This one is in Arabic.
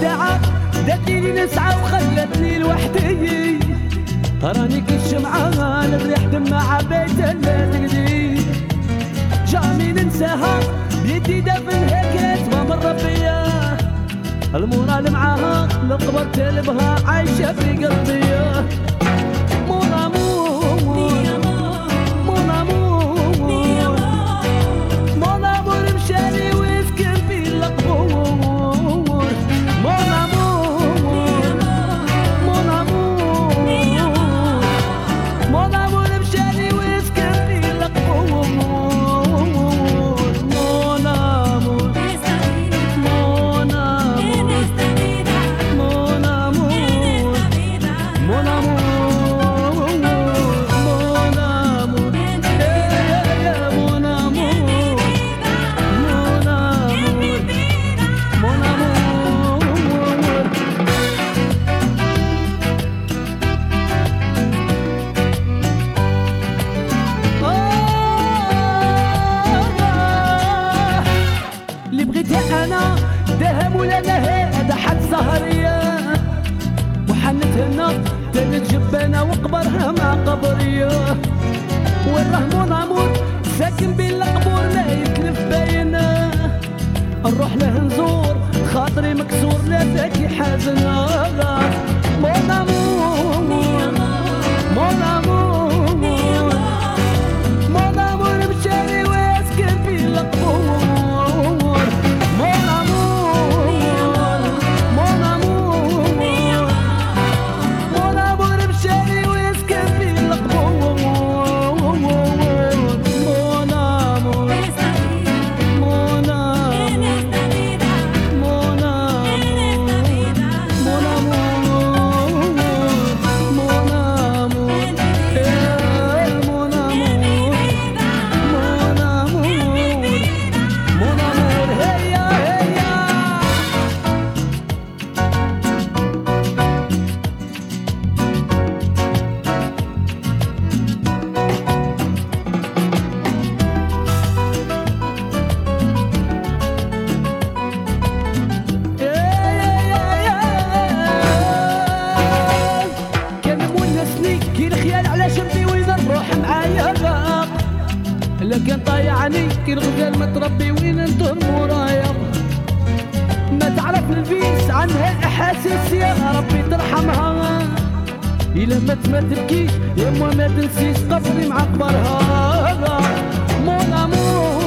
الساعة داتيني نسعى وخلتني لوحدي. راني كالشمعة الريح دمعة بيت الليل جامي ننساها بيدي دفن هيك ومن ربيا المورال معاها لقبرت تلبها عايشة في قلبي. أنا دهم ولا نهي هذا حد سهرية وحنتهنا تلت جبانة وقبرها مع قبرية. والرهمون أموت ساكن بين القبور لا يتلف باينة نروح له نزور خاطري مكسور لا ذاكي حازنة لكن طايعني كي الغزال متربي وين ندور مورايا ما تعرف البيس عنها احاسيس يا ربي ترحمها. إلا مات ما تبكيش يا ما تنسيش قصري معبرها مون امور